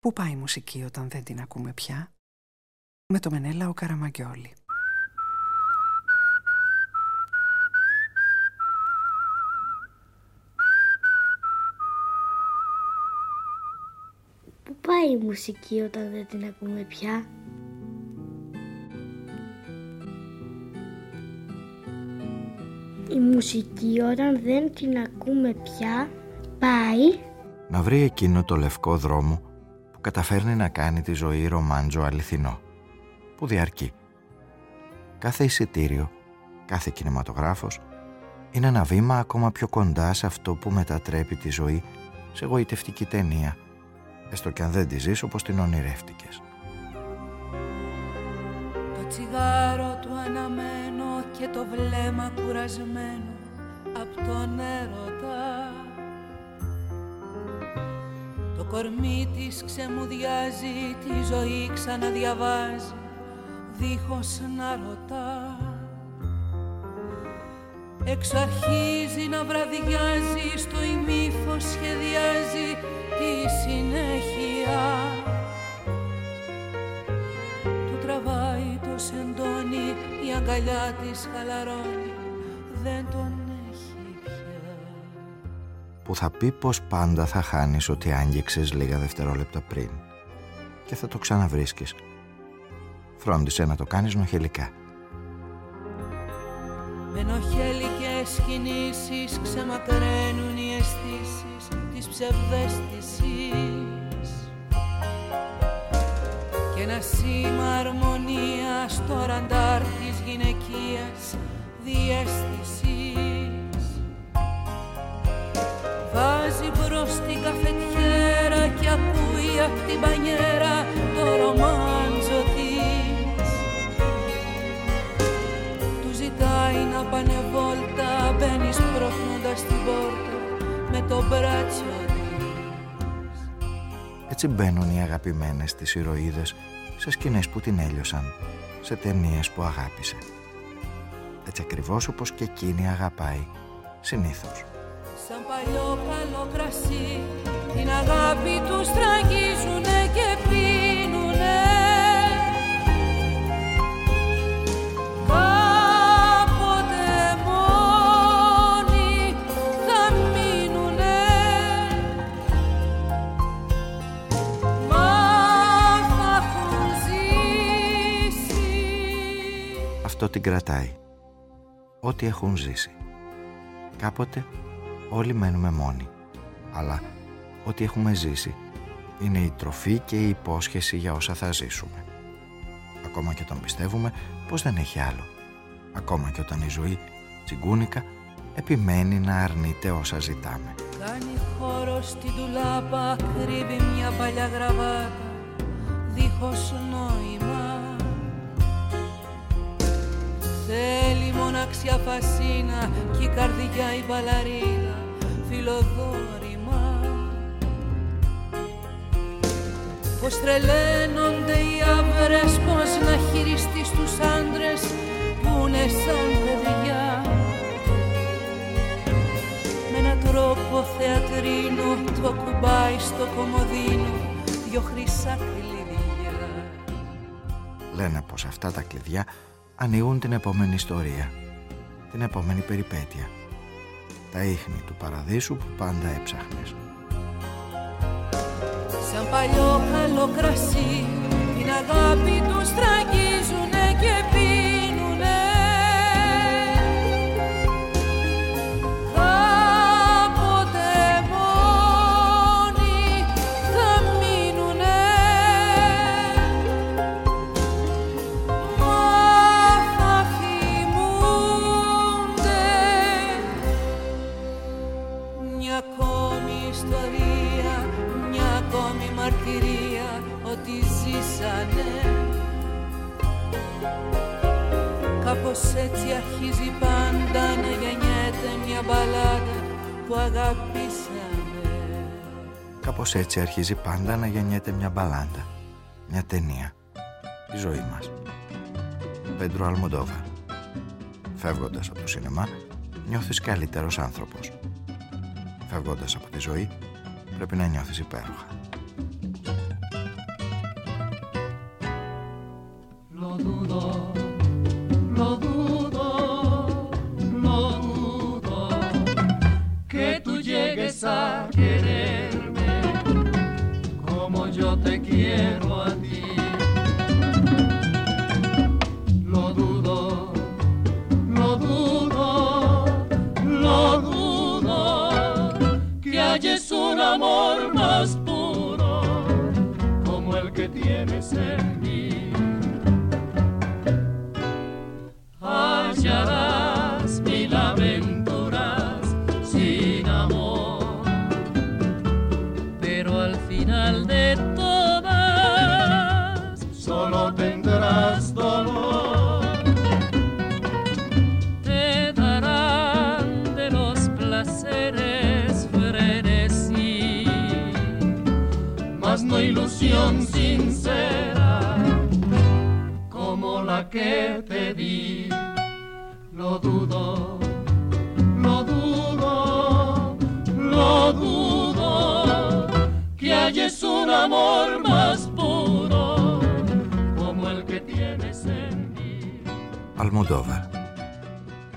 Πού πάει η μουσική όταν δεν την ακούμε πια; Με το Μενέλα ο Καραμαγκιόλη. Πού πάει η μουσική όταν δεν την ακούμε πια; Η μουσική όταν δεν την ακούμε πια πάει να βρει εκείνο το λευκό δρόμο που καταφέρνει να κάνει τη ζωή ρομάντζο αληθινό, που διαρκεί. Κάθε εισιτήριο, κάθε κινηματογράφος είναι ένα βήμα ακόμα πιο κοντά σε αυτό που μετατρέπει τη ζωή σε γοητευτική ταινία, έστω και αν δεν τη ζεις όπως την ονειρεύτηκες. Το τσιγάρο του αναμένο και το βλέμμα κουρασμένο από τον έρωτα κορμί της ξεμουδιάζει, τη ζωή ξαναδιαβάζει. Δίχως να ρωτά. Έξω αρχίζει να βραδιάζει, στο ημίφο σχεδιάζει τη συνέχεια. Του τραβάει το σεντόνι, η αγκαλιά της χαλαρώνει, δεν τον έχει πια Που θα πει πως πάντα θα χάνεις ότι άγγιξες λίγα δευτερόλεπτα πριν και θα το ξαναβρίσκεις. Φρόντισε να το κάνεις νοχελικά. Με νοχελικές κινήσεις ξεματραίνουν οι αισθήσεις της ψευδέστησης και ένα σήμα αρμονίας στο ραντάρ της γυναικείας διέστησης μπρος την καφετιέρα και ακούει απ' την πανιέρα το ρομάντζο της Του ζητάει να πάνε βόλτα, μπαίνεις σπρώχνοντας την πόρτα με το μπράτσο της Έτσι μπαίνουν οι αγαπημένες της ηρωίδες σε σκηνές που την έλειωσαν, σε ταινίες που αγάπησε. Έτσι ακριβώς όπως και εκείνη αγαπάει, συνήθως. Σαν παλιό καλό κρασί Την αγάπη τους τραγίζουνε και πίνουνε Κάποτε μόνοι θα μείνουνε Μα θα έχουν ζήσει Αυτό την κρατάει. Ό,τι έχουν ζήσει. Κάποτε όλοι μένουμε μόνοι. Αλλά ό,τι έχουμε ζήσει είναι η τροφή και η υπόσχεση για όσα θα ζήσουμε. Ακόμα και όταν πιστεύουμε πως δεν έχει άλλο. Ακόμα και όταν η ζωή, τσιγκούνικα, επιμένει να αρνείται όσα ζητάμε. Κάνει χώρο στην τουλάπα, κρύβει μια παλιά γραβάτα δίχως νόημα Θέλει μοναξιά φασίνα κι η καρδιά η μπαλαρίνα φιλοδόρημα. Πως τρελαίνονται οι άβρες, πως να χειριστείς τους άντρες που είναι σαν παιδιά. Με έναν τρόπο θεατρίνο το κουμπάει στο κομμωδίνο δυο χρυσά κλειδιά. Λένε πως αυτά τα κλειδιά ανοίγουν την επόμενη ιστορία, την επόμενη περιπέτεια. Τα ίχνη του παραδείσου που πάντα έψαχνες. Σαν παλιό καλό κρασί την αγάπη τους τραγίζουνε και πίνουνε Κάπως έτσι αρχίζει πάντα να γεννιέται μια μπαλάδα που αγαπήσαμε. Κάπως έτσι αρχίζει πάντα να γεννιέται μια μπαλάντα, μια ταινία, η ζωή μας. Πέντρο Αλμοντόβα. Φεύγοντας από το σινεμά, νιώθεις καλύτερος άνθρωπος. Φεύγοντας από τη ζωή, πρέπει να νιώθεις υπέροχα. Lo dudo. halles un amor más puro como el que tienes en mí. Hallarás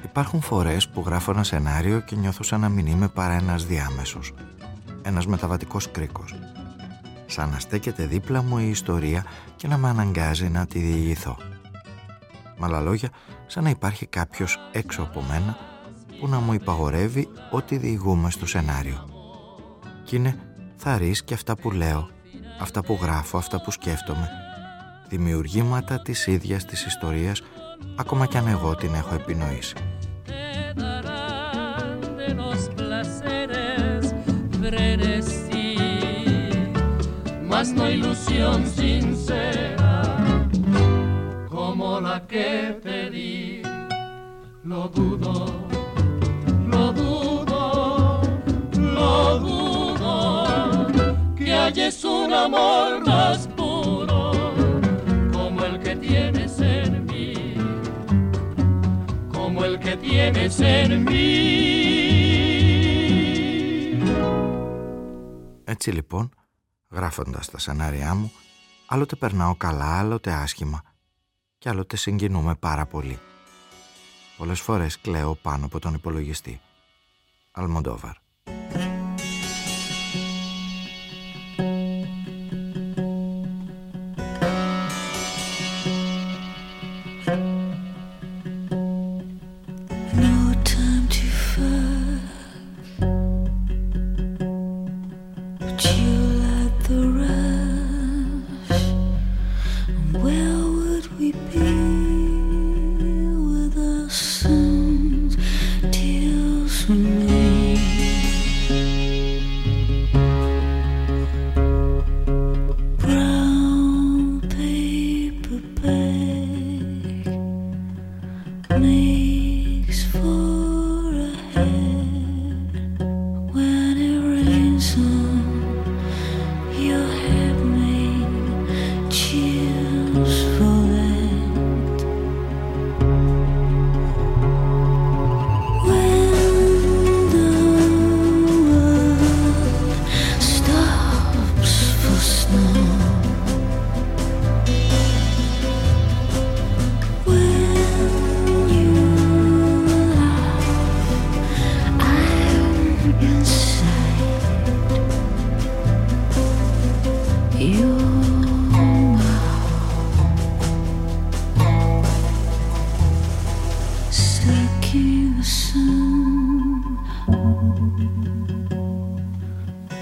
Υπάρχουν φορές που γράφω ένα σενάριο και νιώθω σαν να μην είμαι παρά ένας διάμεσος. Ένας μεταβατικός κρίκος. Σαν να στέκεται δίπλα μου η ιστορία και να με αναγκάζει να τη διηγηθώ. Με άλλα λόγια, σαν να υπάρχει κάποιος έξω από μένα που να μου υπαγορεύει ό,τι διηγούμε στο σενάριο. Κι είναι θαρρείς και αυτά που λέω, αυτά που γράφω, αυτά που σκέφτομαι, δημιουργήματα της ίδιας της ιστορίας, ακόμα κι αν εγώ την έχω επινοήσει. no tienes en mí. Έτσι λοιπόν, Γράφοντας τα σενάριά μου, άλλοτε περνάω καλά, άλλοτε άσχημα και άλλοτε συγκινούμε πάρα πολύ. Πολλές φορές κλαίω πάνω από τον υπολογιστή. Αλμοντόβαρ.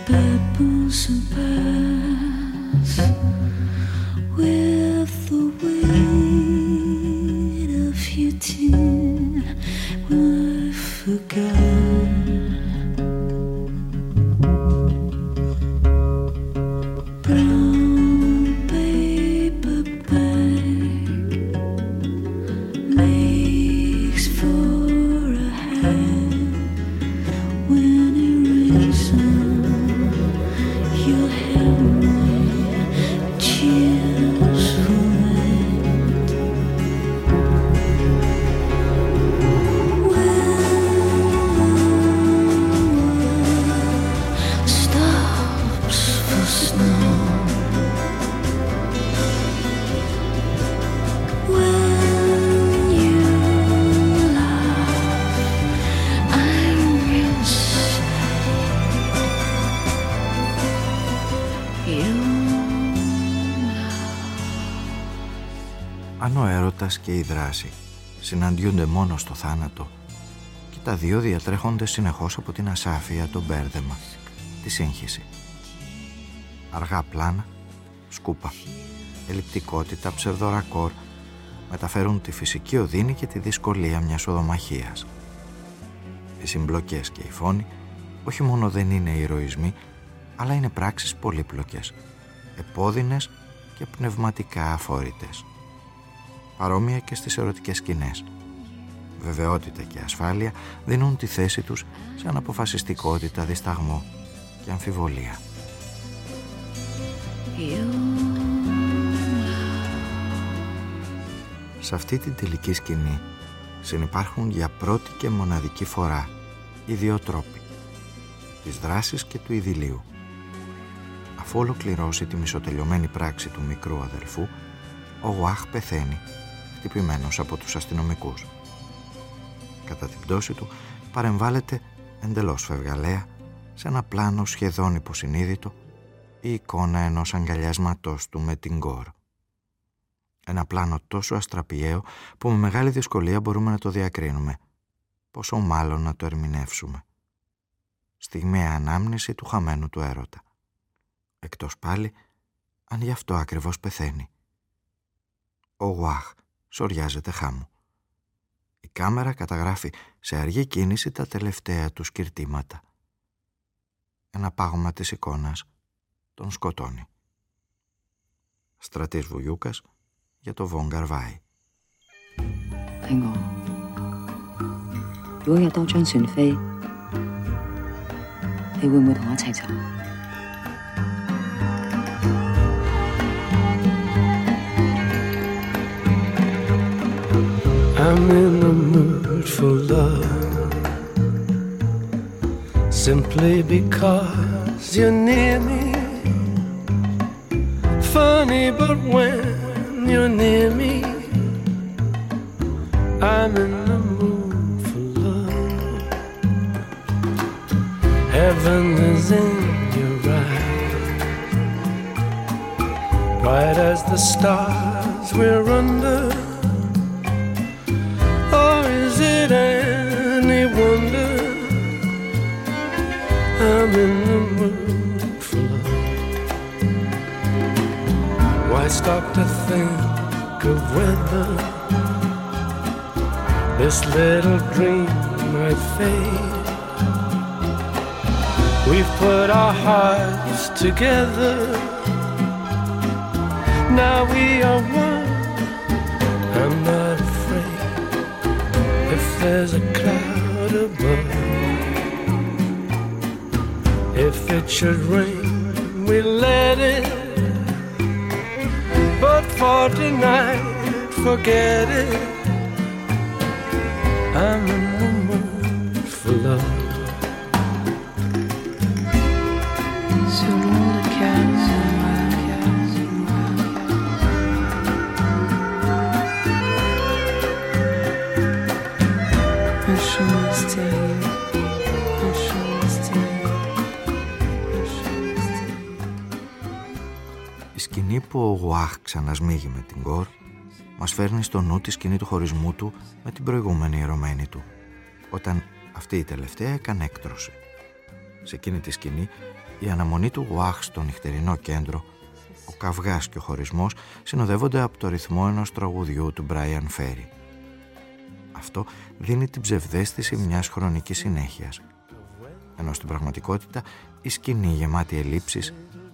Pebbles and pass. Και η δράση συναντιούνται μόνο στο θάνατο και τα δύο διατρέχονται συνεχώς από την ασάφεια, το μπέρδεμα, τη σύγχυση. Αργά πλάνα, σκούπα, ελλειπτικότητα, ψευδορακόρ μεταφέρουν τη φυσική οδύνη και τη δυσκολία μιας οδομαχίας. Οι συμπλοκές και οι φόνοι όχι μόνο δεν είναι ηρωισμοί, αλλά είναι πράξεις πολύπλοκες, επώδυνες και πνευματικά αφόρητες. Παρόμοια και στις ερωτικές σκηνές. Βεβαιότητα και ασφάλεια δίνουν τη θέση τους σε αναποφασιστικότητα, δισταγμό και αμφιβολία. Σε αυτή την τελική σκηνή συνεπάρχουν για πρώτη και μοναδική φορά οι δύο τρόποι της δράσης και του ειδηλίου. Αφού ολοκληρώσει τη μισοτελειωμένη πράξη του μικρού αδελφού, ο Γουάχ πεθαίνει, χτυπημένος από τους αστυνομικούς. Κατά την πτώση του παρεμβάλλεται εντελώς φευγαλέα σε ένα πλάνο σχεδόν υποσυνείδητο η εικόνα ενός αγκαλιάσματός του με την κόρ. Ένα πλάνο τόσο αστραπιαίο που με μεγάλη δυσκολία μπορούμε να το διακρίνουμε, πόσο μάλλον να το ερμηνεύσουμε. Στιγμαία ανάμνηση του χαμένου του έρωτα. Εκτός πάλι, αν γι' αυτό ακριβώς πεθαίνει. Ο Γουάχ σοριάζεται χάμου. Η κάμερα καταγράφει σε αργή κίνηση τα τελευταία του σκυρτήματα. Ένα πάγωμα της εικόνας τον σκοτώνει. Στρατής Βουγιούκας για το Βον Καρβάη. 听我，如果有多张船飞，你会唔会同我一齐走？ I'm in the mood for love simply because you're near me. Funny, but when you're near me, I'm in the mood for love. Heaven is in your eyes, bright as the stars we're under. I'm in the mood for love? Why stop to think of weather? this little dream might fade? We've put our hearts together. Now we are one. I'm not afraid if there's a cloud above. It should rain, we let it. But for tonight, forget it. I'm in που ο Γουάχ ξανασμίγει με την Κορ μας φέρνει στο νου τη σκηνή του χωρισμού του με την προηγούμενη ερωμένη του, όταν αυτή η τελευταία έκανε έκτρωση. Σε εκείνη τη σκηνή, η αναμονή του Γουάχ στο νυχτερινό κέντρο, ο καυγάς και ο χωρισμός συνοδεύονται από το ρυθμό ενός τραγουδιού του Μπράιαν Φέρι. Αυτό δίνει την ψευδέστηση μιας χρονικής συνέχειας, ενώ στην πραγματικότητα η σκηνή γεμάτη ελλείψεις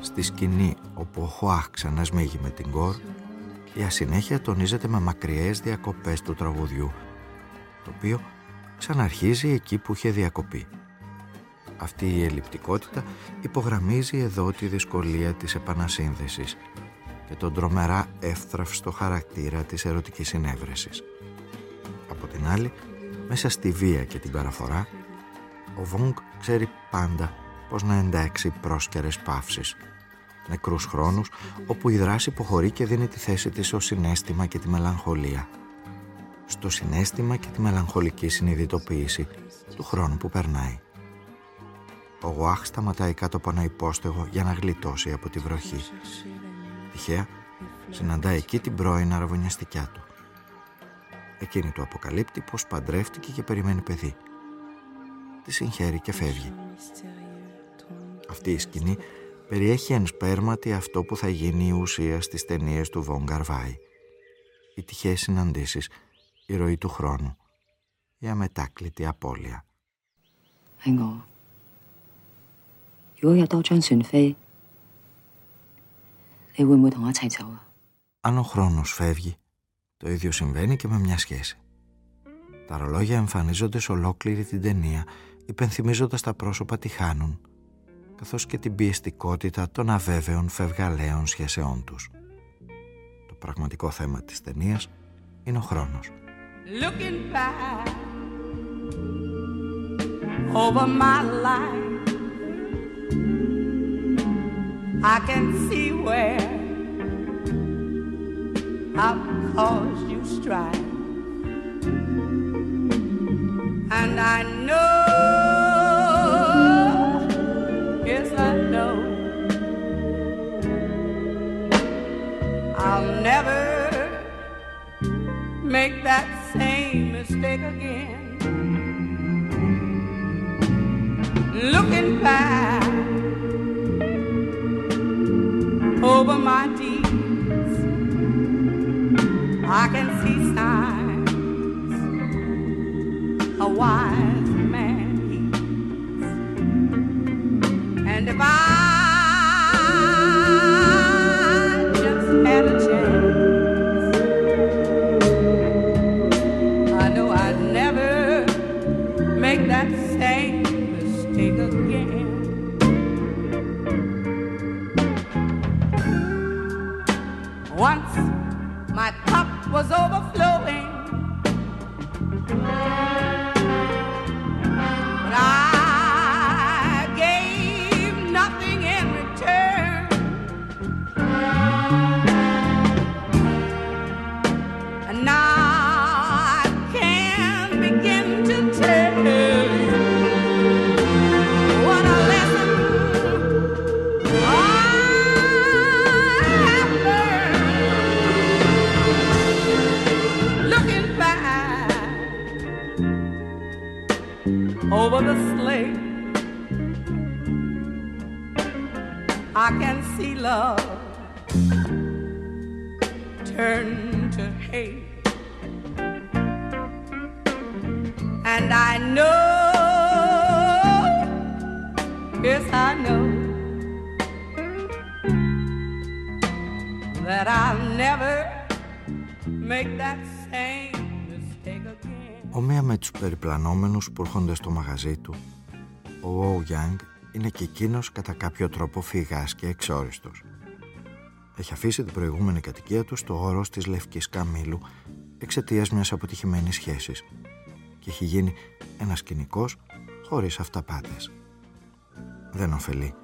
Στη σκηνή όπου ο Χουάχ ξανασμίγει με την Κορ, η ασυνέχεια τονίζεται με μακριές διακοπές του τραγουδιού, το οποίο ξαναρχίζει εκεί που είχε διακοπεί. Αυτή η ελλειπτικότητα υπογραμμίζει εδώ τη δυσκολία της επανασύνδεσης, και τον τρομερά εύθραυστο χαρακτήρα της ερωτικής συνέβρεσης. Από την άλλη, μέσα στη βία και την παραφορά, ο Βόγκ ξέρει πάντα πώς να εντάξει πρόσκαιρες παύσεις, νεκρούς χρόνους όπου η δράση υποχωρεί και δίνει τη θέση της στο συνέστημα και τη μελαγχολία. Στο συνέστημα και τη μελαγχολική συνειδητοποίηση του χρόνου που περνάει. Ο Γουάχ σταματάει κάτω από ένα υπόστεγο για να γλιτώσει από τη βροχή. Τυχαία συναντά εκεί την πρώην αραβωνιαστικιά του. Εκείνη του αποκαλύπτει πως παντρεύτηκε και περιμένει παιδί τη συγχαίρει και φεύγει. Αυτή η σκηνή περιέχει εν σπέρματι αυτό που θα γίνει η ουσία στις ταινίες του Βον Καρβάη. Οι τυχαίες συναντήσεις, η ροή του χρόνου, η αμετάκλητη απώλεια. Αν ο χρόνος φεύγει, το ίδιο συμβαίνει και με μια σχέση. Τα ρολόγια εμφανίζονται σε ολόκληρη την ταινία υπενθυμίζοντας τα πρόσωπα τι χάνουν, καθώς και την πιεστικότητα των αβέβαιων φευγαλαίων σχέσεών τους. Το πραγματικό θέμα της ταινίας είναι ο χρόνος. looking back over my life. I can see where I've caused you strife, and I know, I'll never make that same mistake again. Looking back over my deeds, I can see signs a wise που έρχονται στο μαγαζί του, ο Ου Γιάνγκ είναι και εκείνος κατά κάποιο τρόπο φυγάς και εξόριστος. Έχει αφήσει την προηγούμενη κατοικία του στο όρος της Λευκής Καμήλου εξαιτίας μιας αποτυχημένης σχέσης και έχει γίνει ένας κοινικός χωρίς αυταπάτες. Δεν ωφελεί.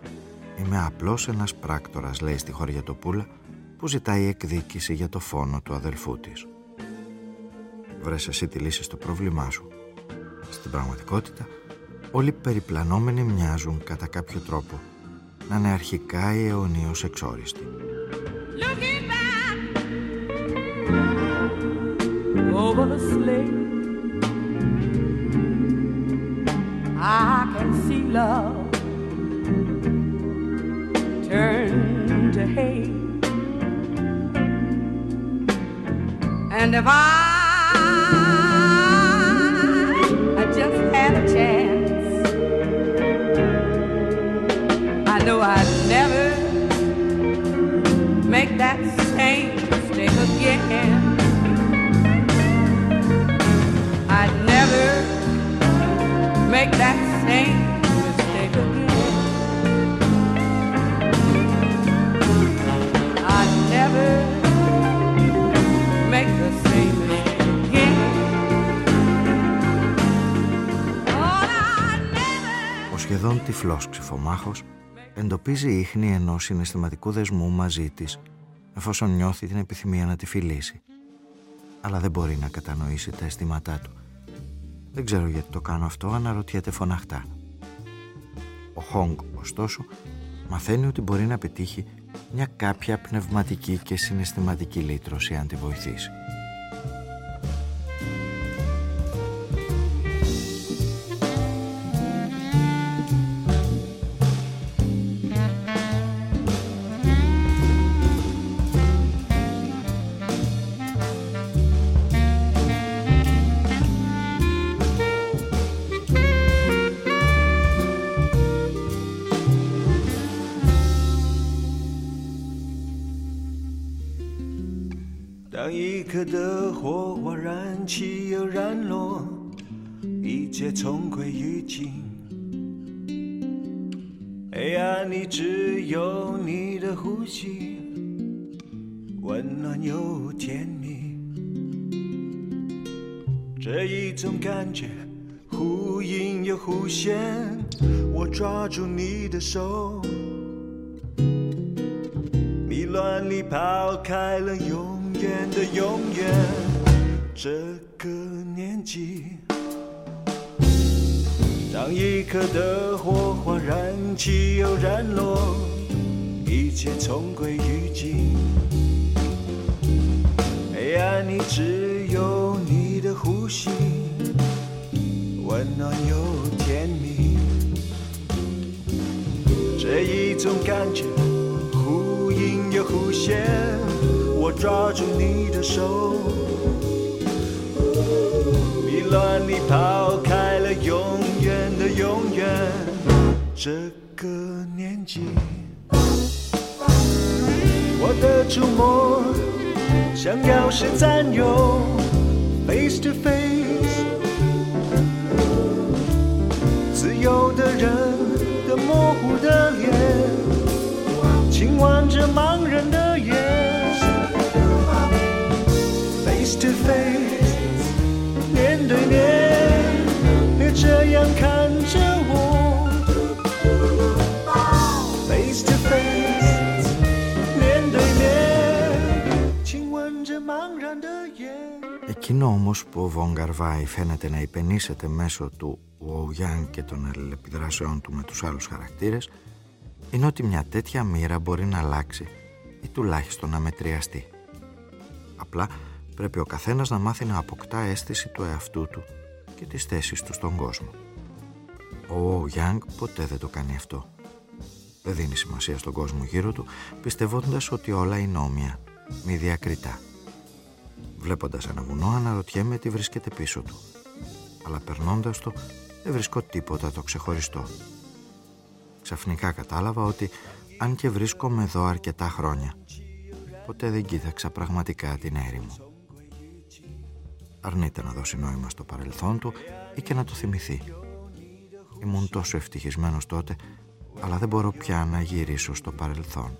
Είμαι απλώς ένας πράκτορας, λέει στη Χωριατοπούλα, που ζητάει εκδίκηση για το φόνο του αδελφού της. Βρες εσύ τη λύση στο πρόβλημά σου. Στην πραγματικότητα, όλοι οι περιπλανόμενοι μοιάζουν κατά κάποιο τρόπο να είναι αρχικά ή αιωνίως εξόριστοι. Looking back over the slate, I can see love turn to hate. And if I, I τυφλός ξυφομάχος εντοπίζει ίχνη ενός συναισθηματικού δεσμού μαζί της εφόσον νιώθει την επιθυμία να τη φιλήσει. Αλλά δεν μπορεί να κατανοήσει τα αισθήματά του. Δεν ξέρω γιατί το κάνω αυτό, αναρωτιέται φωναχτά. Ο Χόγκ, ωστόσο, μαθαίνει ότι μπορεί να πετύχει μια κάποια πνευματική και συναισθηματική λύτρωση αν τη βοηθήσει. 燃起又燃落，一切重归于尽。黑暗里只有你的呼吸，温暖又甜蜜。这一种感觉忽隐又忽现，我抓住你的手，迷乱里抛开了永。远的永远，这个年纪，当一颗的火花燃起又燃落，一切重归于尽。黑暗里只有你的呼吸，温暖又甜蜜。这一种感觉，忽隐又忽现。我抓住你的手，乱里抛开了永远的永远，这个年纪，我的触摸像钥匙占有，face to face，自由的人的模糊的脸，轻吻着茫然的这样看着我。Face to face，面对面，亲吻着茫然的眼。Εκείνο όμως που ο Βον Καρβάη φαίνεται να υπενήσεται μέσω του Ουο Γιάνγκ και των αλληλεπιδράσεών του με τους άλλους χαρακτήρες είναι ότι μια τέτοια μοίρα μπορεί να αλλάξει ή τουλάχιστον να μετριαστεί. Απλά πρέπει ο καθένας να μάθει να αποκτά αίσθηση του εαυτού του και της θέσης του στον κόσμο. Ο Γιάνγκ ποτέ δεν το κάνει αυτό. Δεν δίνει σημασία στον κόσμο γύρω του, πιστεύοντας ότι όλα είναι όμοια, μη διακριτά. Βλέποντας ένα βουνό αναρωτιέμαι τι βρίσκεται πίσω του. Αλλά περνώντας το δεν βρίσκω τίποτα το ξεχωριστό. Ξαφνικά κατάλαβα ότι αν και βρίσκομαι εδώ αρκετά χρόνια, ποτέ δεν κοίταξα πραγματικά την έρημο αρνείται να δώσει νόημα στο παρελθόν του ή και να το θυμηθεί. Ήμουν τόσο ευτυχισμένος τότε, αλλά δεν μπορώ πια να γυρίσω στο παρελθόν.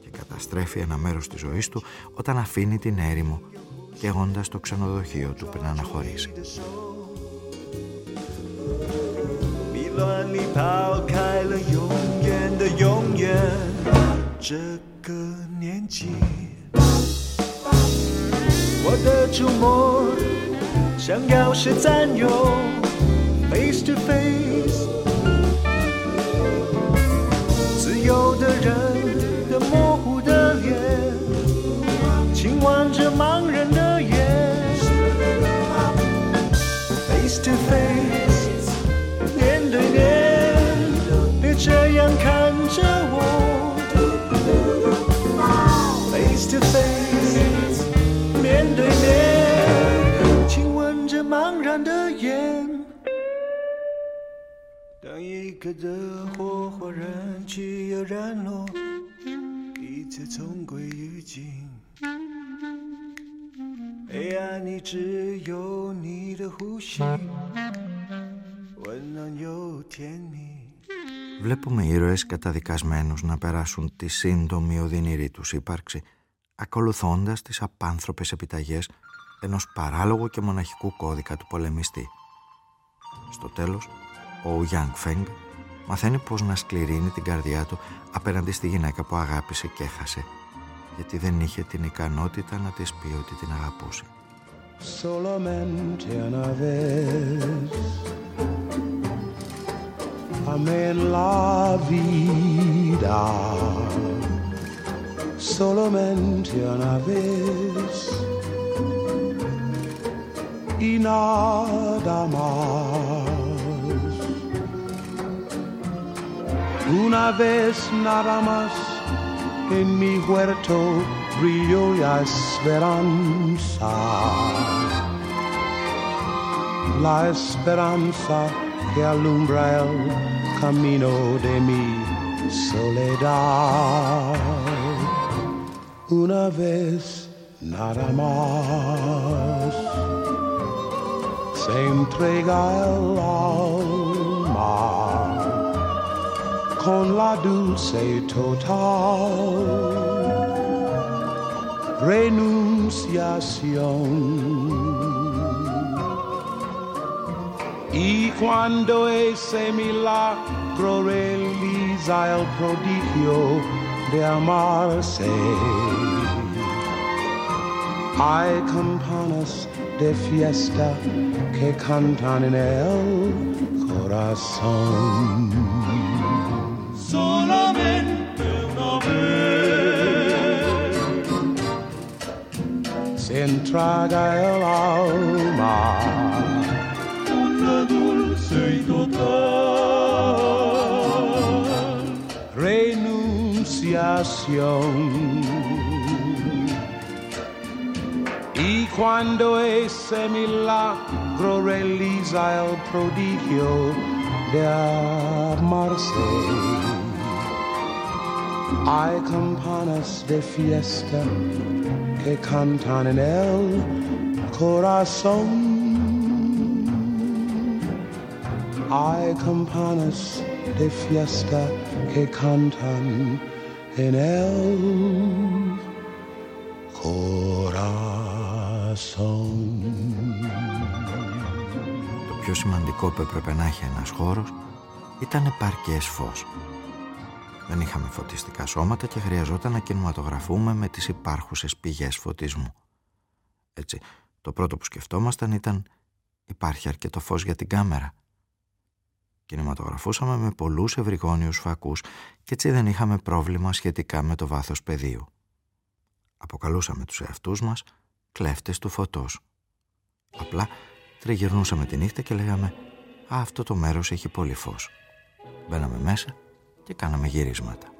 Και καταστρέφει ένα μέρος της ζωής του όταν αφήνει την έρημο καίγοντας το ξενοδοχείο του πριν αναχωρήσει. Μη 我的触摸像钥匙占有，face to face，自由的人的模糊的脸，轻挽着茫然的眼，face to face，面对面，别这样 一颗的火花燃起又燃落，一切重归于尽。黑暗里只有你的呼吸，温暖又甜蜜。Βλέπουμε ήρωες καταδικασμένους να περάσουν τη σύντομη οδυνηρή τους ύπαρξη ακολουθώντας τις απάνθρωπες επιταγές ενός παράλογου και μοναχικού κώδικα του πολεμιστή. Στο τέλος, ο Γιάνγκ Φέγγ Μαθαίνει πως να σκληρύνει την καρδιά του απέναντι στη γυναίκα που αγάπησε και έχασε γιατί δεν είχε την ικανότητα να της πει ότι την αγαπούσε. Solamente una vez Amé la vida. Solamente una vez. Y nada más Una vez nada más en mi huerto brilló la esperanza. La esperanza que alumbra el camino de mi soledad. Una vez nada más se entrega el alma con la dulce total renunciación. Y cuando ese milagro realiza el prodigio de amarse, hay campanas de fiesta que cantan en el corazón. Solamente una vez. Se entraga el alma, una dulce y total renunciación. Y cuando ese milagro realiza el prodigio de amarse, hay campanas de fiesta que cantan en el corazón. Hay campanas de fiesta que cantan en el corazón. Το πιο σημαντικό που έπρεπε να έχει ένας χώρος ήταν επαρκές φως. Δεν είχαμε φωτιστικά σώματα και χρειαζόταν να κινηματογραφούμε με τις υπάρχουσες πηγές φωτισμού. Έτσι, το πρώτο που σκεφτόμασταν ήταν υπάρχει αρκετό φως για την κάμερα. Κινηματογραφούσαμε με πολλούς ευρυγόνιους φακούς και έτσι δεν είχαμε πρόβλημα σχετικά με το βάθος πεδίου. Αποκαλούσαμε τους εαυτούς μας κλέφτες του φωτός. Απλά τριγυρνούσαμε τη νύχτα και λέγαμε «Α, αυτό το μέρος έχει πολύ φως». Μπαίναμε μέσα και κάναμε γυρίσματα.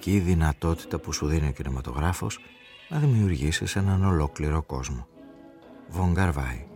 Εκπληκτική η δυνατότητα που σου δίνει ο κινηματογράφος να δημιουργήσεις έναν ολόκληρο κόσμο. Βον Καρβάη.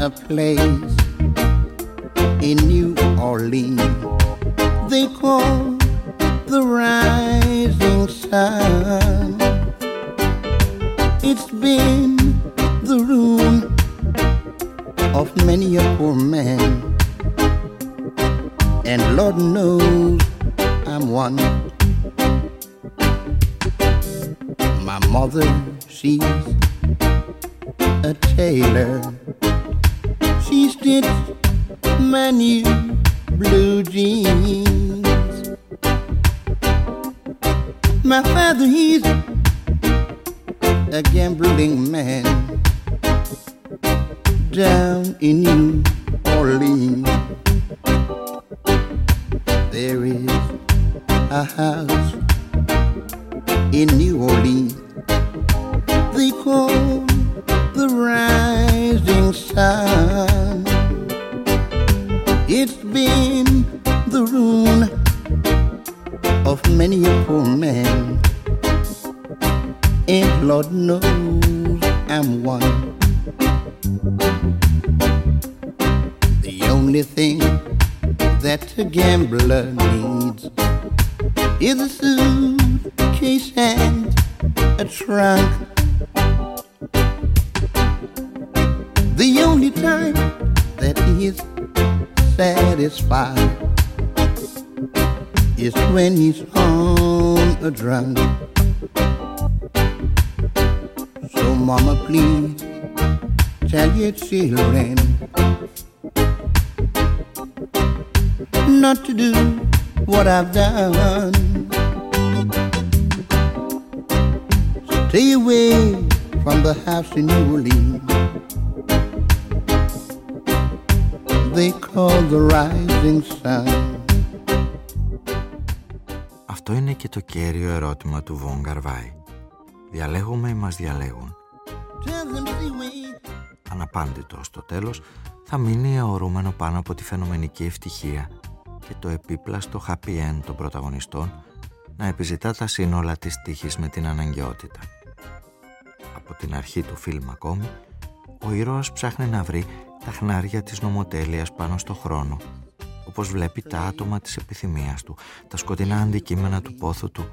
A place My father, he's a gambling man. Down in New Orleans. There is a house in New Orleans Αναπάντητο στο τέλος θα μείνει αιωρούμενο πάνω από τη φαινομενική ευτυχία και το επίπλαστο happy end των πρωταγωνιστών να επιζητά τα σύνολα της τύχης με την αναγκαιότητα. Από την αρχή του φιλμ ακόμη, ο ήρωας ψάχνει να βρει τα χνάρια της νομοτέλειας πάνω στο χρόνο, όπως βλέπει τα άτομα της επιθυμίας του, τα σκοτεινά αντικείμενα του πόθου του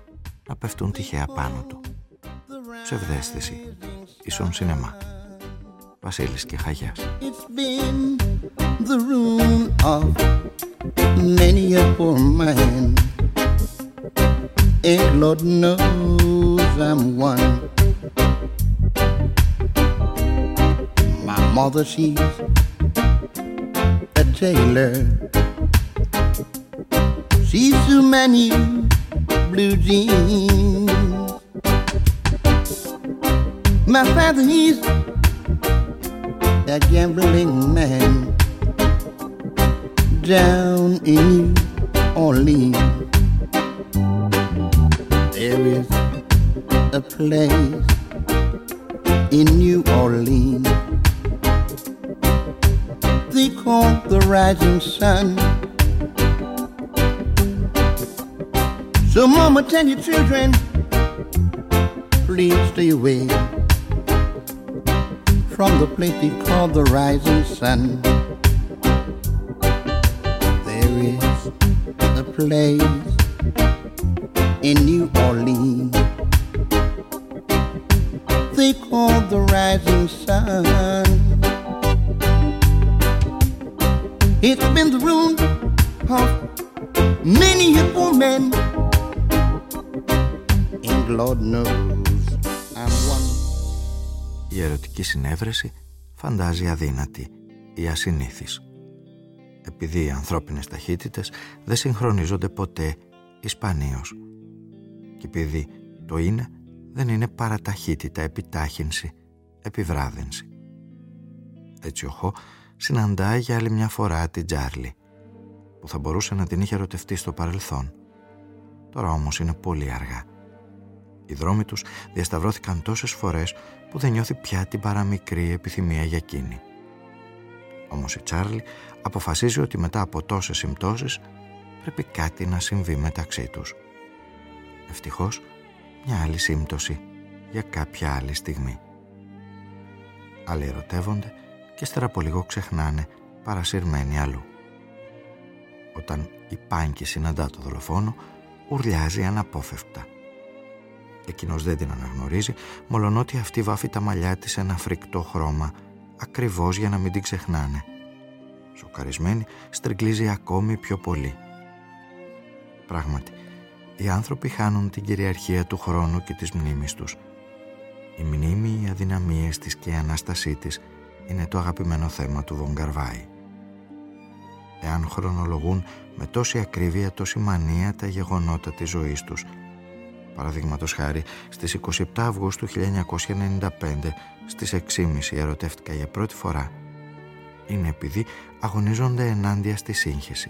να πέφτουν τυχαία πάνω του. Ψευδέστηση, ίσον σινεμά. Βασίλης και Χαγιάς. It's been the ruin of many a poor man. And Lord knows I'm one. My mother, she's a tailor. She's too many blue jeans. My father, he's a gambling man down in New Orleans. There is a place in New Orleans they call the rising sun. So, Mama, tell your children, please stay away from the place they call the rising sun. There is a place φαντάζει αδύνατη ή ασυνήθις. Επειδή οι ανθρώπινες ταχύτητες δεν συγχρονίζονται ποτέ ισπανίως. Και επειδή το είναι δεν είναι παραταχύτητα επιτάχυνση, επιβράδυνση. Έτσι ο Χω συναντάει για άλλη μια φορά την Τζάρλι, που θα μπορούσε να την είχε ερωτευτεί στο παρελθόν. Τώρα όμως είναι πολύ αργά. Οι δρόμοι τους διασταυρώθηκαν τόσες φορές που δεν νιώθει πια την παραμικρή επιθυμία για εκείνη. Όμως η Τσάρλι αποφασίζει ότι μετά από τόσες συμπτώσεις πρέπει κάτι να συμβεί μεταξύ τους. Ευτυχώς, μια άλλη σύμπτωση για κάποια άλλη στιγμή. Άλλοι ερωτεύονται και ύστερα από λίγο ξεχνάνε παρασυρμένοι αλλού. Όταν η Πάνκη συναντά το δολοφόνο, ουρλιάζει αναπόφευκτα. Εκείνος δεν την αναγνωρίζει, μολονότι αυτή βάφει τα μαλλιά της σε ένα φρικτό χρώμα, ακριβώς για να μην την ξεχνάνε. Σοκαρισμένη, στριγκλίζει ακόμη πιο πολύ. Πράγματι, οι άνθρωποι χάνουν την κυριαρχία του χρόνου και της μνήμης τους. Η μνήμη, οι αδυναμίες της και η Ανάστασή της είναι το αγαπημένο θέμα του Βογκαρβάη. Εάν χρονολογούν με τόση ακρίβεια, τόση μανία τα γεγονότα της ζωής τους. Παραδείγματος χάρη, στις 27 Αυγούστου 1995, στις 6.30 ερωτεύτηκα για πρώτη φορά. Είναι επειδή αγωνίζονται ενάντια στη σύγχυση.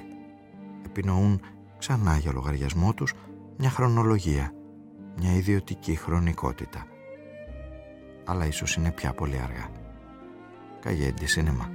Επινοούν ξανά για λογαριασμό τους μια χρονολογία, μια ιδιωτική χρονικότητα. Αλλά ίσως είναι πια πολύ αργά. Καγέντη σίνεμα.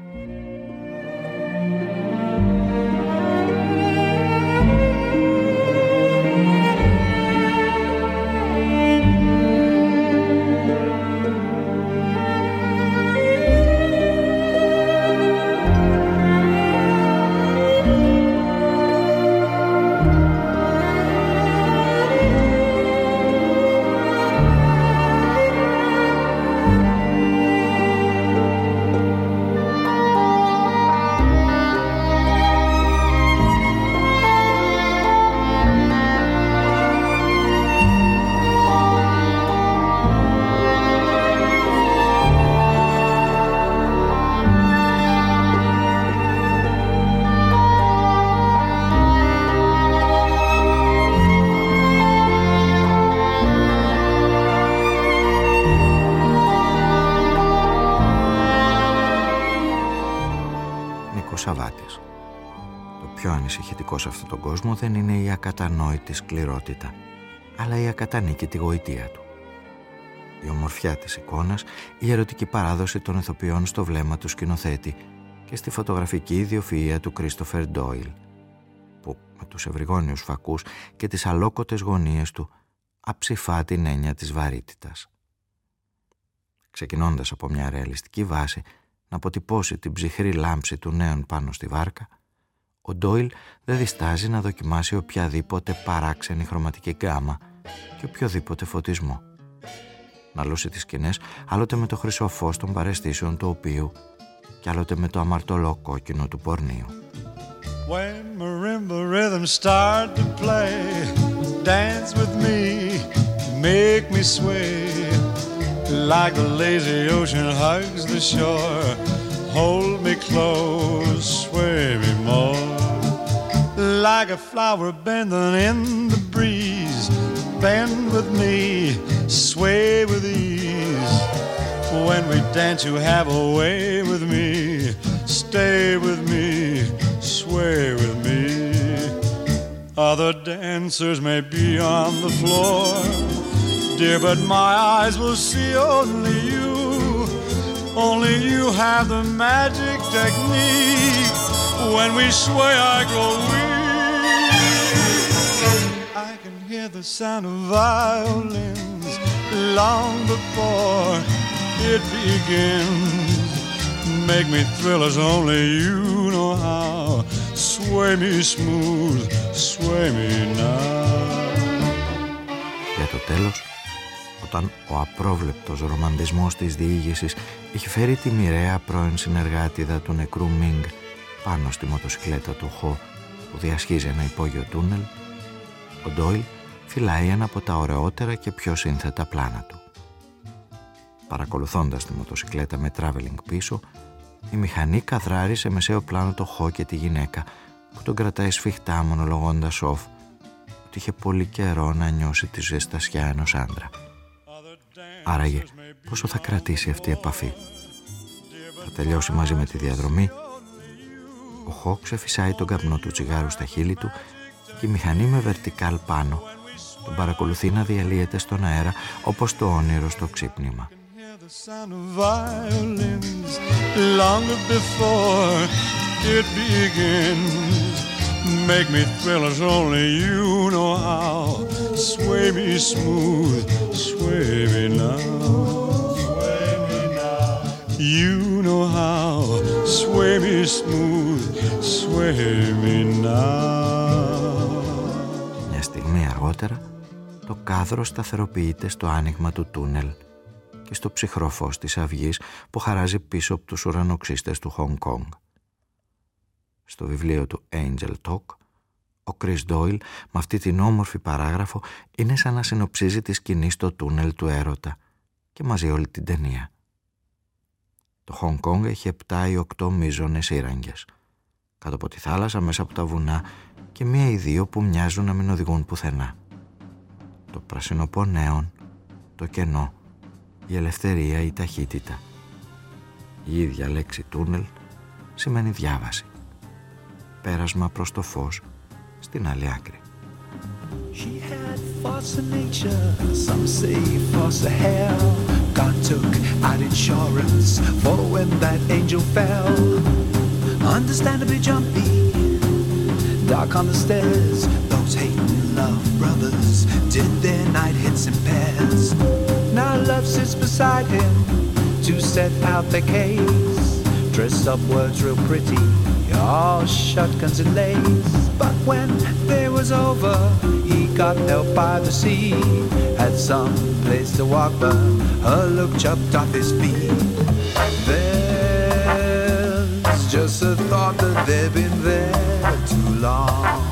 Ακατανόητη σκληρότητα, αλλά η ακατανίκητη γοητεία του. Η ομορφιά της εικόνας, η ερωτική παράδοση των ηθοποιών στο βλέμμα του σκηνοθέτη και στη φωτογραφική ιδιοφυΐα του Κρίστοφερ Ντόιλ, που με τους ευρυγόνιους φακούς και τις αλόκοτες γωνίες του αψηφά την έννοια της βαρύτητας. Ξεκινώντας από μια ρεαλιστική βάση να αποτυπώσει την ψυχρή λάμψη του νέων πάνω στη βάρκα, ο Ντόιλ δεν διστάζει να δοκιμάσει οποιαδήποτε παράξενη χρωματική γκάμα και οποιοδήποτε φωτισμό. Να λούσει τις σκηνές άλλοτε με το χρυσό φως των παρεστήσεων του οποίου και άλλοτε με το αμαρτωλό κόκκινο του πορνίου. When marimba rhythms start to play Dance with me, make me sway Like the lazy ocean hugs the shore Hold me close, sway me more like a flower bending in the breeze. Bend with me, sway with ease. When we dance, you have a way with me. Stay with me, sway with me. Other dancers may be on the floor, dear, but my eyes will see only you. Only you have the magic technique. When we sway, I grow weak. Hear the sound of violins long before it begins. Make me thrill as only you know how. Sway me smooth, sway me now. Για το τέλος, όταν ο απρόβλεπτος ρομαντισμός της διήγησης είχε φέρει τη μοιραία πρώην συνεργάτηδα του νεκρού Μίνγκ πάνω στη μοτοσυκλέτα του Χο που διασχίζει ένα υπόγειο τούνελ, ο Ντόιλ φυλάει ένα από τα ωραιότερα και πιο σύνθετα πλάνα του. Παρακολουθώντας τη μοτοσυκλέτα με traveling πίσω, η μηχανή καδράρει σε μεσαίο πλάνο το Χο και τη γυναίκα που τον κρατάει σφιχτά μονολογώντας off ότι είχε πολύ καιρό να νιώσει τη ζεστασιά ενός άντρα. Άραγε πόσο θα κρατήσει αυτή η επαφή; Θα τελειώσει μαζί με τη διαδρομή ο Χο ξεφυσάει τον καπνό του τσιγάρου στα χείλη του και η μηχανή με βερτικάλ πάνω τον παρακολουθεί να διαλύεται στον αέρα όπως το όνειρο στο ξύπνημα. Make me thrill as only you know how. Sway me smooth, sway me now. You know how. Sway me smooth, sway me now. Το κάδρο σταθεροποιείται στο άνοιγμα του τούνελ και στο ψυχρό φως της αυγής που χαράζει πίσω από τους ουρανοξύστες του Χονγκ Κόνγκ. Στο βιβλίο του Angel Talk, ο Chris Doyle με αυτή την όμορφη παράγραφο είναι σαν να συνοψίζει τη σκηνή στο τούνελ του έρωτα και μαζί όλη την ταινία. Το Χονγκ Κόνγκ έχει 7 ή 8 μίζωνες ήραγγες κάτω από τη θάλασσα μέσα από τα βουνά και μία ή δύο που μοιάζουν να μην οδηγούν πουθενά. Το πρασινοπό νέον, το κενό, η ελευθερία, η ταχύτητα. Η ίδια λέξη τούνελ σημαίνει διάβαση. Πέρασμα προς το φως στην άλλη άκρη. She had foster nature, some say foster hell. God took out insurance for when that angel fell. Understandably jumpy, dark on the stairs. Those hating love brothers did their night hits in pairs. Now love sits beside him to set out the case. Dressed up words real pretty, all shotguns and lace. But when day was over, he got help by the sea. Had some place to walk, but her look chopped off his feet. There's just a thought that they've been there too long.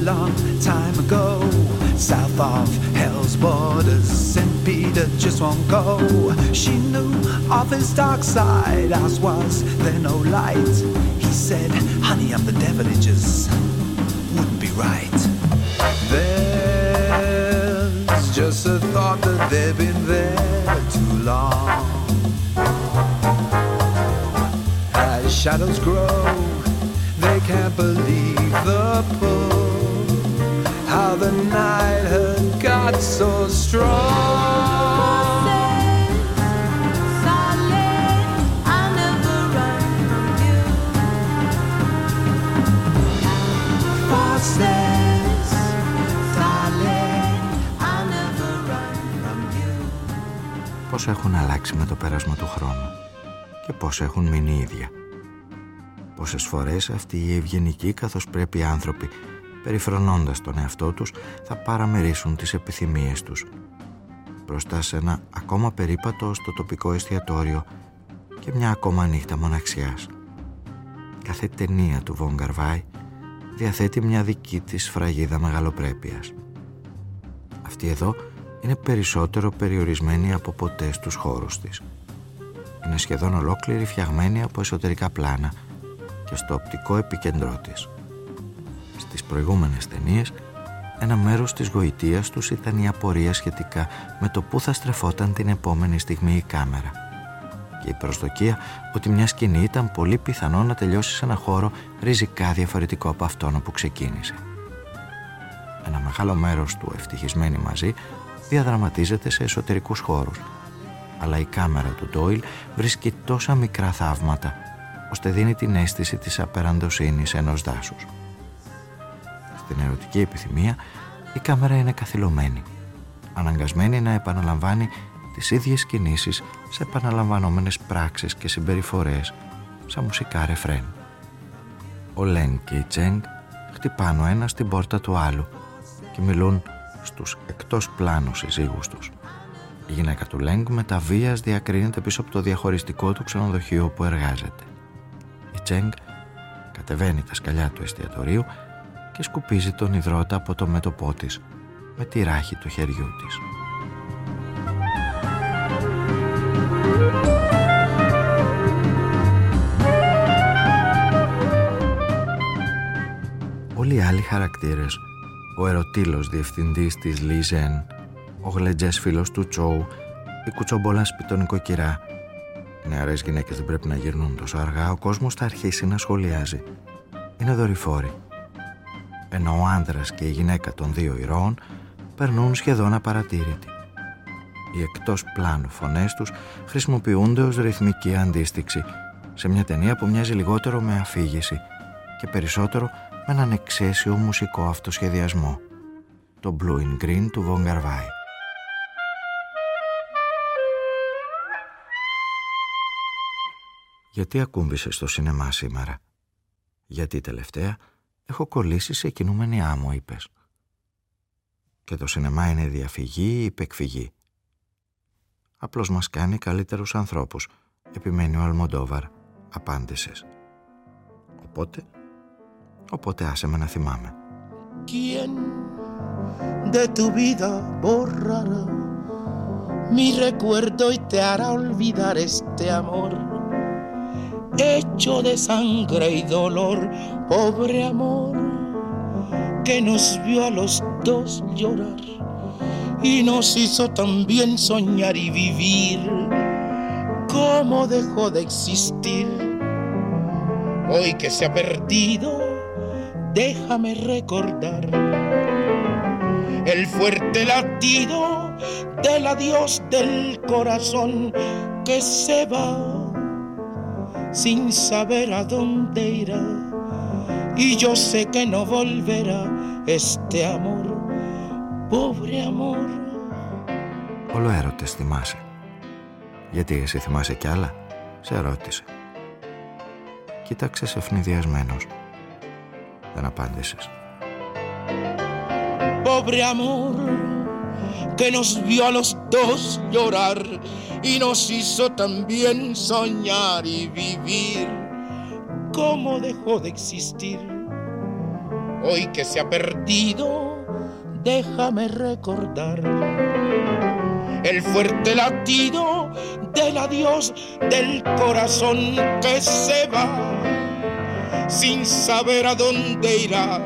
long time ago. South of hell's borders, St. Peter just won't go. She knew of his dark side, as was there no light. He said, Honey, I'm the devil, it just wouldn't be right. There's just a thought that they've been there too long. As shadows grow, they can't believe the pull. How the night had got so strong. Says, darling, I'll never run from you. Πώς έχουν αλλάξει με το πέρασμα του χρόνου και πώς έχουν μείνει ίδια. Πόσες φορές αυτοί οι ευγενικοί καθώς πρέπει οι άνθρωποι περιφρονώντας τον εαυτό τους θα παραμερίσουν τις επιθυμίες τους μπροστά σε ένα ακόμα περίπατο στο τοπικό εστιατόριο και μια ακόμα νύχτα μοναξιάς. Κάθε ταινία του Βον Καρβάη διαθέτει μια δική της φραγίδα μεγαλοπρέπειας. Αυτή εδώ είναι περισσότερο περιορισμένη από ποτέ στους χώρους της. Είναι σχεδόν ολόκληρη φτιαγμένη από εσωτερικά πλάνα και στο οπτικό επικεντρό της. Στις προηγούμενες ταινίες, ένα μέρος της γοητείας τους ήταν η απορία σχετικά με το πού θα στρεφόταν την επόμενη στιγμή η κάμερα και η προσδοκία ότι μια σκηνή ήταν πολύ πιθανό να τελειώσει σε ένα χώρο ριζικά διαφορετικό από αυτόν όπου ξεκίνησε. Ένα μεγάλο μέρος του ευτυχισμένοι μαζί διαδραματίζεται σε εσωτερικούς χώρους αλλά η κάμερα του Ντόιλ βρίσκει τόσα μικρά θαύματα ώστε δίνει την αίσθηση της απεραντοσύνης ενός δάσους. Στην ερωτική επιθυμία η κάμερα είναι καθυλωμένη αναγκασμένη να επαναλαμβάνει τις ίδιες κινήσεις σε επαναλαμβανόμενες πράξεις και συμπεριφορές σαν μουσικά ρεφρέν. Ο Λέγκ και η Τσέγκ χτυπάνε ο ένας στην πόρτα του άλλου και μιλούν στους εκτός πλάνου συζύγους τους. Η γυναίκα του Λέγκ με τα βίας διακρίνεται πίσω από το διαχωριστικό του ξενοδοχείο που εργάζεται. Η Τσέγκ κατεβαίνει τα σκαλιά του εστιατορίου και σκουπίζει τον υδρότα από το μέτωπό της με τη ράχη του χεριού της. Όλοι οι άλλοι χαρακτήρες, ο ερωτήλος διευθυντής της Λίζεν, ο γλεντζές φίλος του Τσόου Η κουτσόμπολα σπιτών οικοκυρά. Οι νεαρές γυναίκες δεν πρέπει να γυρνούν τόσο αργά. Ο κόσμος θα αρχίσει να σχολιάζει. Είναι δορυφόροι. Ενώ ο άντρας και η γυναίκα των δύο ηρώων περνούν σχεδόν απαρατήρητοι. Οι εκτός πλάνου φωνές τους χρησιμοποιούνται ως ρυθμική αντίστοιξη σε μια ταινία που μοιάζει λιγότερο με αφήγηση και περισσότερο με έναν εξαίσιο μουσικό αυτοσχεδιασμό. Το Blue in Green του Βόγκαρβάη. Γιατί ακούμπησε στο σινεμά σήμερα; Γιατί τελευταία έχω κολλήσει σε κινούμενη άμμο, είπες. Και το σινεμά είναι διαφυγή ή υπεκφυγή; Απλώς μας κάνει καλύτερους ανθρώπους, επιμένει ο Αλμοντόβαρ, απάντησες. Οπότε, οπότε άσε με να θυμάμαι. ¿Quién de tu vida borrará mi recuerdo y te hará olvidar este amor hecho de sangre y dolor, pobre amor que nos vio a los dos llorar y nos hizo también soñar y vivir. Cómo dejó de existir. Hoy que se ha perdido, déjame recordar el fuerte latido del adiós del corazón que se va sin saber a dónde irá. Y yo sé que no volverá este amor, pobre amor. Όλο έρωτες θυμάσαι. Γιατί εσύ θυμάσαι κι άλλα, σε ρώτησε. Κοίταξε ευνηδιασμένος. Δεν απάντησες. Pobre amor que nos vio a los dos llorar y nos hizo también soñar y vivir cómo dejó de existir. Hoy que se ha perdido, déjame recordar el fuerte latido del adiós del corazón que se va sin saber a dónde irá,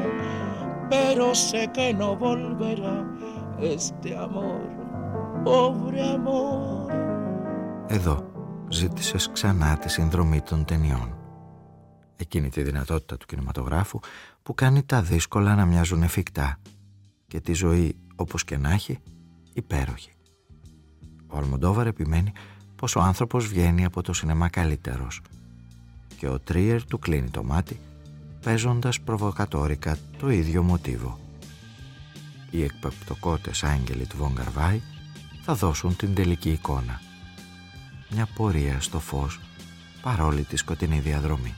pero sé que no volverá este amor, pobre amor. Εδώ ζήτησες ξανά τη συνδρομή των ταινιών. Εκείνη τη δυνατότητα του κινηματογράφου που κάνει τα δύσκολα να μοιάζουν εφικτά και τη ζωή όπως και να έχει υπέροχη. Ο Αλμοντόβαρ επιμένει πως ο άνθρωπος βγαίνει από το σινεμά καλύτερος και ο Τρίερ του κλείνει το μάτι παίζοντας προβοκατόρικα το ίδιο μοτίβο. Οι εκπεπτοκότες άγγελοι του Βόγκαρβάη θα δώσουν την τελική εικόνα. Μια πορεία στο φως παρόλη τη σκοτεινή διαδρομή.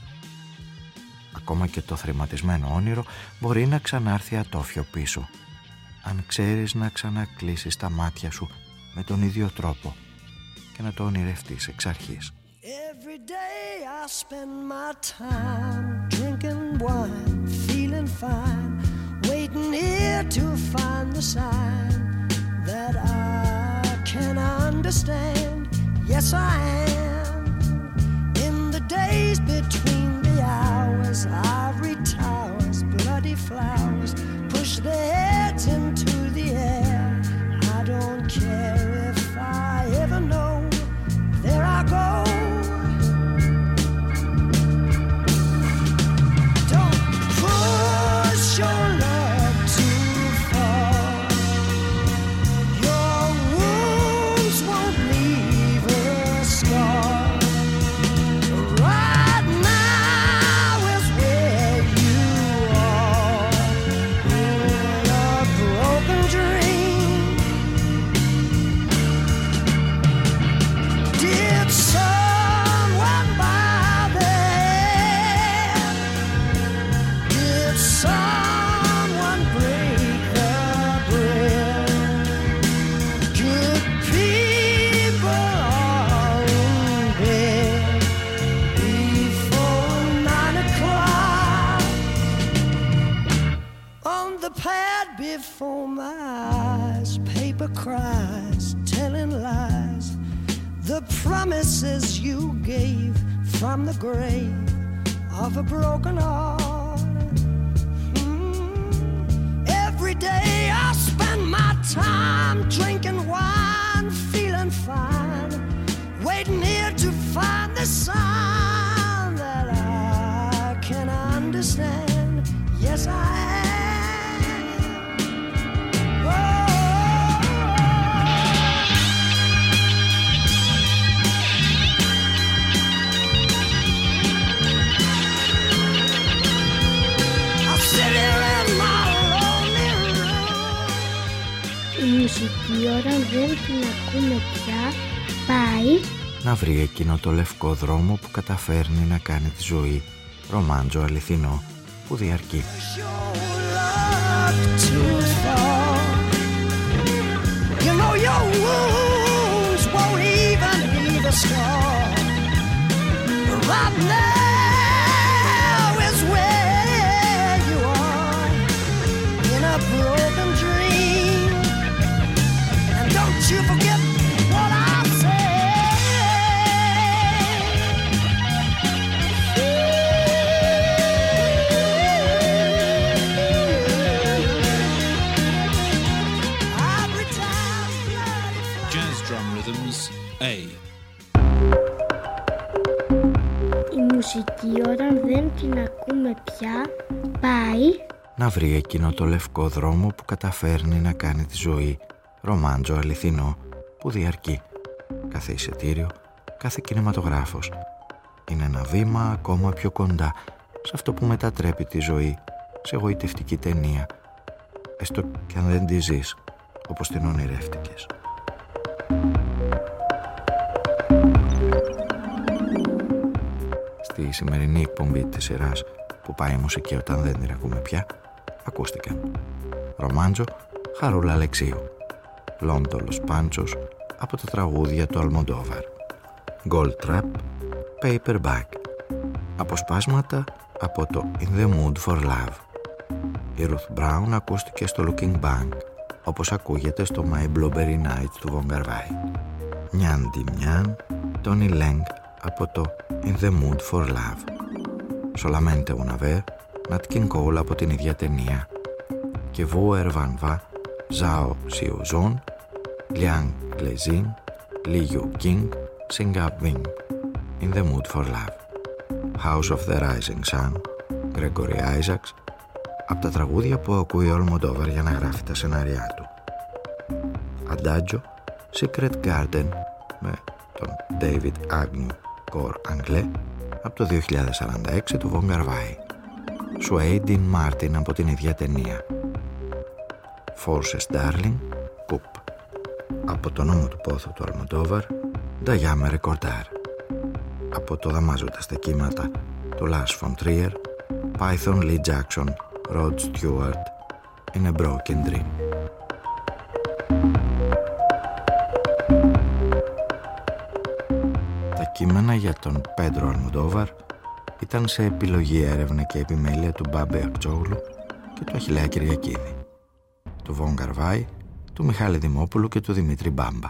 Ακόμα και το θρηματισμένο όνειρο μπορεί να ξανάρθει ατόφιο πίσω. Αν ξέρεις να ξανακλείσεις τα μάτια σου με τον ίδιο τρόπο και να το ονειρευτείς εξ αρχής. Every day I spend my time drinking wine, feeling fine, waiting here to find the sign that I can understand. Yes, I am. In the days between the hours, ivory towers, bloody flowers push their heads into εκείνο το λευκό δρόμο που καταφέρνει να κάνει τη ζωή ρομάντζο αληθινό που διαρκεί. Ακούμε πια πάει να βρει εκείνο το λευκό δρόμο που καταφέρνει να κάνει τη ζωή ρομάντζο αληθινό που διαρκεί. Κάθε εισιτήριο, κάθε κινηματογράφος είναι ένα βήμα ακόμα πιο κοντά σε αυτό που μετατρέπει τη ζωή σε εγωιτευτική ταινία έστω και αν δεν τη ζεις όπως την ονειρεύτηκες. Στη σημερινή εκπομπή της σειράς που πάει η μουσική όταν δεν την ακούμε πια. Ακούστηκαν Ρομάντζο Χαρούλα Αλεξίου. Λόντολος Πάντσος από τα τραγούδια του Αλμοντόβαρ. Gold Trap Paperback. Αποσπάσματα από το In the Mood for Love. Η Ruth Brown ακούστηκε στο Looking Back όπως ακούγεται στο My Blueberry Night του Βονγκαρβάη Νιάν Ντι Μιάν Tony Lang από το In the Mood for Love Solamente una ver Nat King Cole από την ίδια ταινία και Vu Ervan Va Zhao Xiuzun Liang Lezin Li Yu King Singap Wing In the Mood for Love House of the Rising Sun Gregory Isaacs από τα τραγούδια που ακούει ο Ολμοντόβαρ για να γράφει τα σενάριά του Adagio Secret Garden με τον David Agnew Cor Anglais από το 2046 του Von Garvai Sway Dean Martin από την ίδια ταινία. Forces Darling Coop από το νόμο του πόθου του Αλμοντόβαρ Νταγιάμε Ρεκορντάρ από το δαμάζοντας τα κύματα του Lars von Trier Python Lee Jackson Rod Stewart In a Broken Dream κείμενα για τον Πέντρο Αλμοντόβαρ ήταν σε επιλογή έρευνα και επιμέλεια του Μπάμπε Ακτσόγλου και του Αχιλέα Κυριακίδη, του Βον Καρβάη, του Μιχάλη Δημόπουλου και του Δημήτρη Μπάμπα.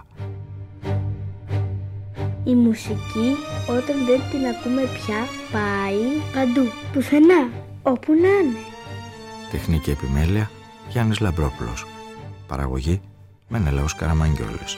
Η μουσική όταν δεν την ακούμε πια πάει παντού, πουθενά, όπου να είναι. Τεχνική επιμέλεια Γιάννης Λαμπρόπουλος. Παραγωγή Μενελαός Καραμαγγιόλης.